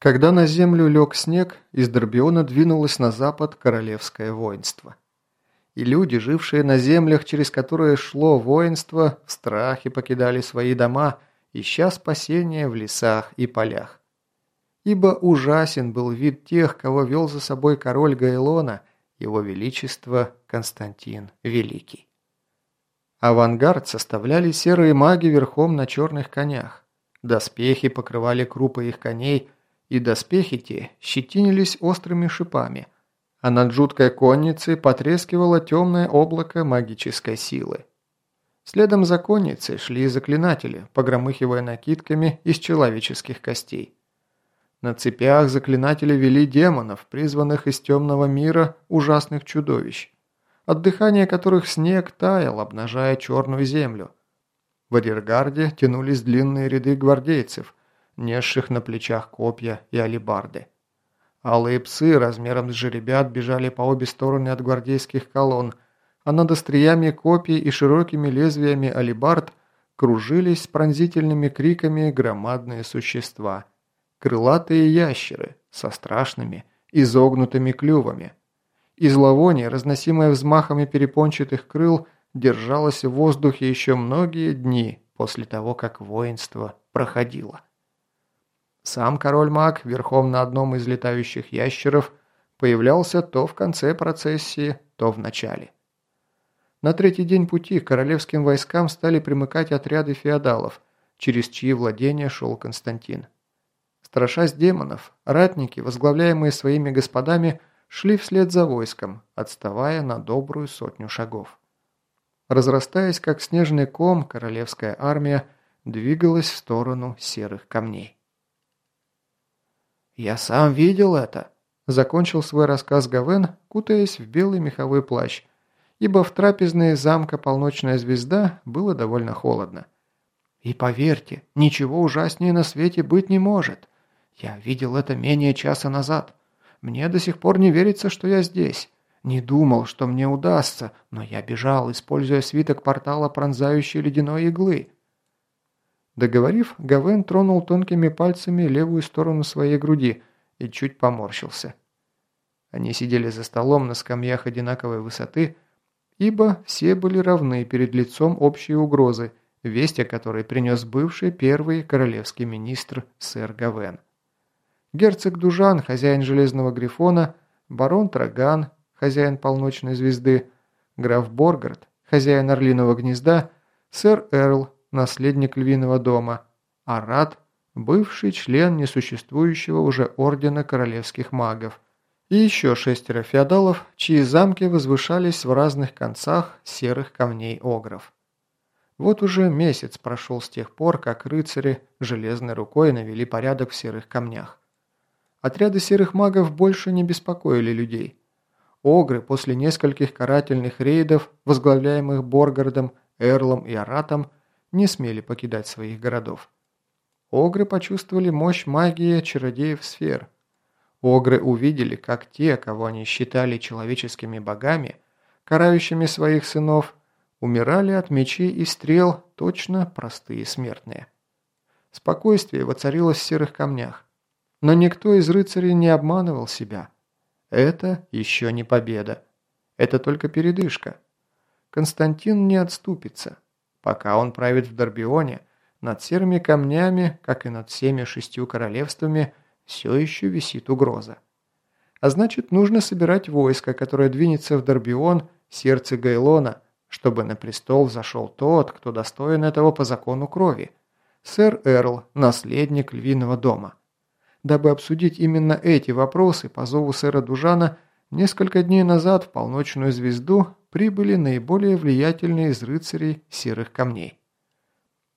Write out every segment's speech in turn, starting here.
Когда на землю лег снег, из Дорбиона двинулось на запад королевское воинство. И люди, жившие на землях, через которые шло воинство, в страхе покидали свои дома, ища спасения в лесах и полях. Ибо ужасен был вид тех, кого вел за собой король Гайлона, его величество Константин Великий. Авангард составляли серые маги верхом на черных конях. Доспехи покрывали крупы их коней, и доспехи те щетинились острыми шипами, а над жуткой конницей потрескивало темное облако магической силы. Следом за конницей шли заклинатели, погромыхивая накидками из человеческих костей. На цепях заклинатели вели демонов, призванных из темного мира ужасных чудовищ, от дыхания которых снег таял, обнажая черную землю. В арьергарде тянулись длинные ряды гвардейцев, несших на плечах копья и алебарды. Алые псы размером с жеребят бежали по обе стороны от гвардейских колонн, а над остриями копий и широкими лезвиями алебард кружились с пронзительными криками громадные существа. Крылатые ящеры со страшными, изогнутыми клювами – и зловоние, разносимое взмахами перепончатых крыл, держалось в воздухе еще многие дни после того, как воинство проходило. Сам король-маг, верхом на одном из летающих ящеров, появлялся то в конце процессии, то в начале. На третий день пути королевским войскам стали примыкать отряды феодалов, через чьи владения шел Константин. Страшась демонов, ратники, возглавляемые своими господами, шли вслед за войском, отставая на добрую сотню шагов. Разрастаясь, как снежный ком, королевская армия двигалась в сторону серых камней. «Я сам видел это», – закончил свой рассказ Гавен, кутаясь в белый меховой плащ, ибо в трапезной замка «Полночная звезда» было довольно холодно. «И поверьте, ничего ужаснее на свете быть не может. Я видел это менее часа назад. Мне до сих пор не верится, что я здесь. Не думал, что мне удастся, но я бежал, используя свиток портала пронзающей ледяной иглы». Договорив, Гавен тронул тонкими пальцами левую сторону своей груди и чуть поморщился. Они сидели за столом на скамьях одинаковой высоты, ибо все были равны перед лицом общей угрозы, весть о которой принес бывший первый королевский министр сэр Гавен. Герцог Дужан, хозяин Железного Грифона, барон Траган, хозяин Полночной Звезды, граф Боргард, хозяин Орлиного Гнезда, сэр Эрл, наследник Львиного дома, Арат, бывший член несуществующего уже Ордена Королевских Магов, и еще шестеро феодалов, чьи замки возвышались в разных концах серых камней огров. Вот уже месяц прошел с тех пор, как рыцари железной рукой навели порядок в серых камнях. Отряды серых магов больше не беспокоили людей. Огры после нескольких карательных рейдов, возглавляемых Боргардом, Эрлом и Аратом, не смели покидать своих городов. Огры почувствовали мощь магии чародеев сфер. Огры увидели, как те, кого они считали человеческими богами, карающими своих сынов, умирали от мечей и стрел точно простые смертные. Спокойствие воцарилось в серых камнях. Но никто из рыцарей не обманывал себя. Это еще не победа. Это только передышка. Константин не отступится. Пока он правит в Дорбионе, над серыми камнями, как и над всеми шестью королевствами, все еще висит угроза. А значит, нужно собирать войско, которое двинется в Дорбион, сердце Гайлона, чтобы на престол зашел тот, кто достоин этого по закону крови. Сэр Эрл, наследник Львиного дома. Дабы обсудить именно эти вопросы, по зову сэра Дужана, несколько дней назад в полночную звезду прибыли наиболее влиятельные из рыцарей серых камней.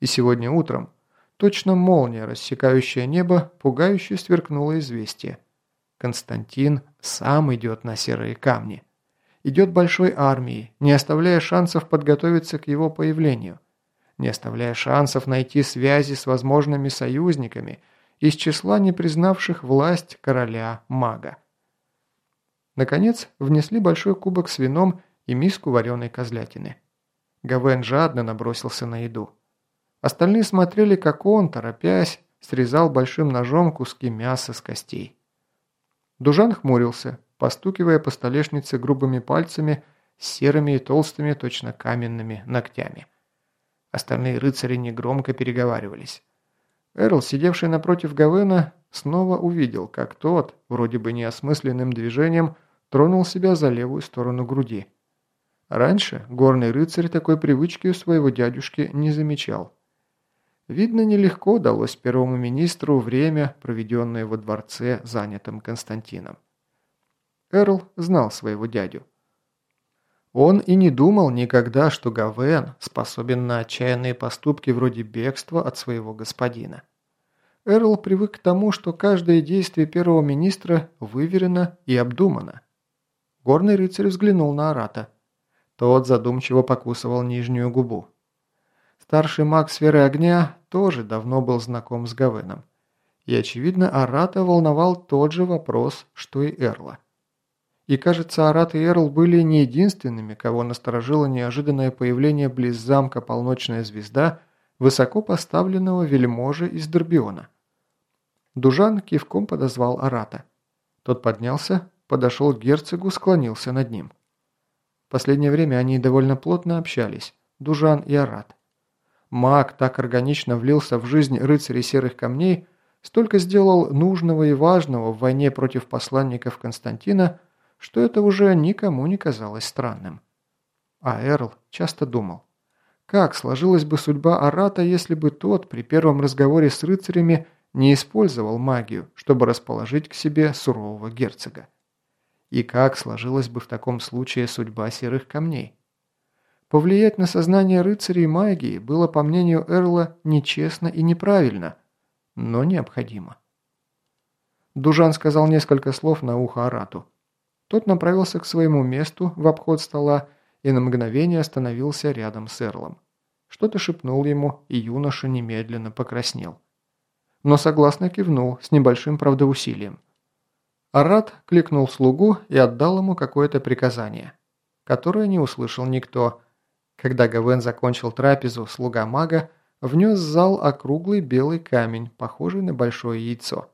И сегодня утром, точно молния, рассекающая небо, пугающе сверкнуло известие. Константин сам идет на серые камни. Идет большой армией, не оставляя шансов подготовиться к его появлению, не оставляя шансов найти связи с возможными союзниками – из числа не признавших власть короля-мага. Наконец, внесли большой кубок с вином и миску вареной козлятины. Гавен жадно набросился на еду. Остальные смотрели, как он, торопясь, срезал большим ножом куски мяса с костей. Дужан хмурился, постукивая по столешнице грубыми пальцами с серыми и толстыми, точно каменными ногтями. Остальные рыцари негромко переговаривались. Эрл, сидевший напротив Гавена, снова увидел, как тот, вроде бы неосмысленным движением, тронул себя за левую сторону груди. Раньше горный рыцарь такой привычки у своего дядюшки не замечал. Видно, нелегко далось первому министру время, проведенное во дворце, занятым Константином. Эрл знал своего дядю. Он и не думал никогда, что Гавен способен на отчаянные поступки вроде бегства от своего господина. Эрл привык к тому, что каждое действие первого министра выверено и обдумано. Горный рыцарь взглянул на Арата. Тот задумчиво покусывал нижнюю губу. Старший маг сферы огня тоже давно был знаком с Гавеном. И, очевидно, Арата волновал тот же вопрос, что и Эрла. И, кажется, Арат и Эрл были не единственными, кого насторожило неожиданное появление близ замка «Полночная звезда» высоко поставленного вельможи из Дорбиона. Дужан кивком подозвал Арата. Тот поднялся, подошел к герцогу, склонился над ним. Последнее время они довольно плотно общались, Дужан и Арат. Маг так органично влился в жизнь рыцарей серых камней, столько сделал нужного и важного в войне против посланников Константина – что это уже никому не казалось странным. А Эрл часто думал, как сложилась бы судьба Арата, если бы тот при первом разговоре с рыцарями не использовал магию, чтобы расположить к себе сурового герцога? И как сложилась бы в таком случае судьба серых камней? Повлиять на сознание рыцарей магии было, по мнению Эрла, нечестно и неправильно, но необходимо. Дужан сказал несколько слов на ухо Арату. Тот направился к своему месту в обход стола и на мгновение остановился рядом с Эрлом. Что-то шепнул ему, и юноша немедленно покраснел. Но согласно кивнул, с небольшим правдоусилием. Арат кликнул слугу и отдал ему какое-то приказание, которое не услышал никто. Когда Гавен закончил трапезу, слуга мага внес в зал округлый белый камень, похожий на большое яйцо.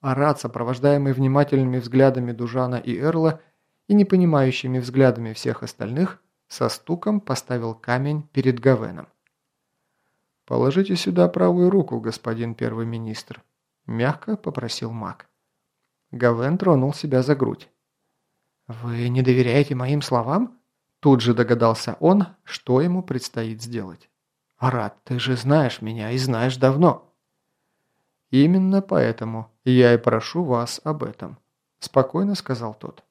Арат, сопровождаемый внимательными взглядами Дужана и Эрла и непонимающими взглядами всех остальных, со стуком поставил камень перед Гавеном. «Положите сюда правую руку, господин первый министр», – мягко попросил маг. Гавен тронул себя за грудь. «Вы не доверяете моим словам?» Тут же догадался он, что ему предстоит сделать. «Арат, ты же знаешь меня и знаешь давно». «Именно поэтому я и прошу вас об этом», – спокойно сказал тот.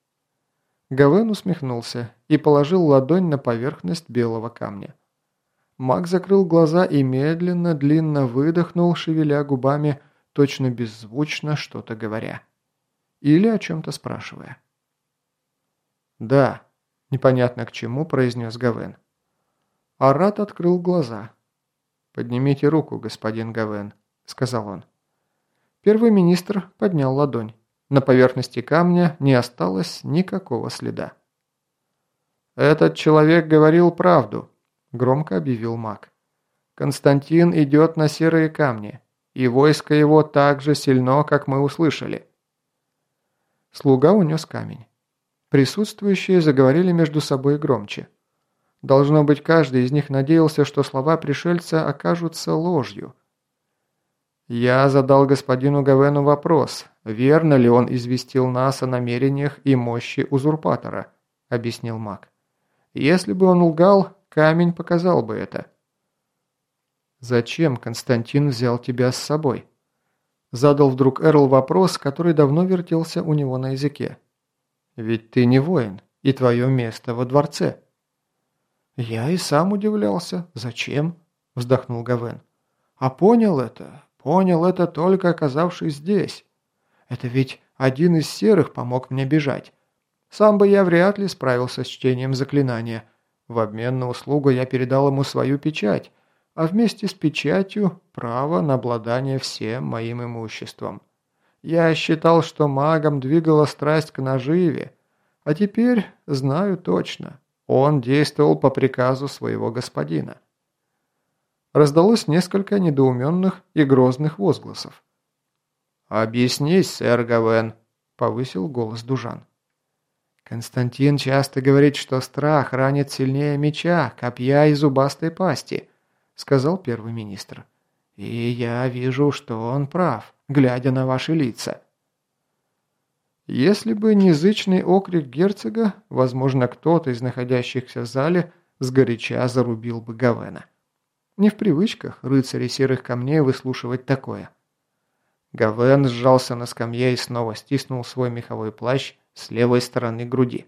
Гавен усмехнулся и положил ладонь на поверхность белого камня. Маг закрыл глаза и медленно, длинно выдохнул, шевеля губами, точно беззвучно что-то говоря. Или о чем-то спрашивая. «Да», – непонятно к чему произнес Гавен. Арат открыл глаза. «Поднимите руку, господин Гавен», – сказал он. Первый министр поднял ладонь. На поверхности камня не осталось никакого следа. «Этот человек говорил правду», – громко объявил маг. «Константин идет на серые камни, и войско его так же сильно, как мы услышали». Слуга унес камень. Присутствующие заговорили между собой громче. Должно быть, каждый из них надеялся, что слова пришельца окажутся ложью – «Я задал господину Гавену вопрос, верно ли он известил нас о намерениях и мощи узурпатора», – объяснил маг. «Если бы он лгал, камень показал бы это». «Зачем Константин взял тебя с собой?» Задал вдруг Эрл вопрос, который давно вертелся у него на языке. «Ведь ты не воин, и твое место во дворце». «Я и сам удивлялся. Зачем?» – вздохнул Гавен. «А понял это, Понял это только оказавшись здесь. Это ведь один из серых помог мне бежать. Сам бы я вряд ли справился с чтением заклинания. В обмен на услугу я передал ему свою печать, а вместе с печатью право на обладание всем моим имуществом. Я считал, что магом двигала страсть к наживе, а теперь знаю точно, он действовал по приказу своего господина. раздалось несколько недоуменных и грозных возгласов. «Объяснись, сэр Гавен», – повысил голос Дужан. «Константин часто говорит, что страх ранит сильнее меча, копья и зубастой пасти», – сказал первый министр. «И я вижу, что он прав, глядя на ваши лица». Если бы не язычный окрик герцога, возможно, кто-то из находящихся в зале сгоряча зарубил бы Гавена. Не в привычках рыцарей серых камней выслушивать такое. Гавен сжался на скамье и снова стиснул свой меховой плащ с левой стороны груди.